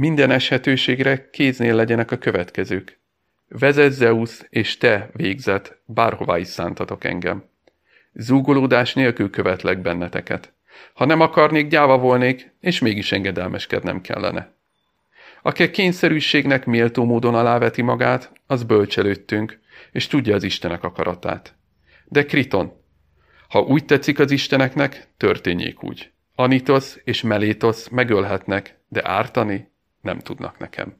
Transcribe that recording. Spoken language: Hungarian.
Minden eshetőségre kéznél legyenek a következők. Vezet Zeus, és te, végzet, bárhová is szántatok engem. Zúgolódás nélkül követlek benneteket. Ha nem akarnék, gyáva volnék, és mégis engedelmeskednem kellene. Aki a kényszerűségnek méltó módon aláveti magát, az bölcselődtünk, és tudja az Istenek akaratát. De Kriton, ha úgy tetszik az Isteneknek, történjék úgy. Anitos és Melétos megölhetnek, de ártani nem tudnak nekem.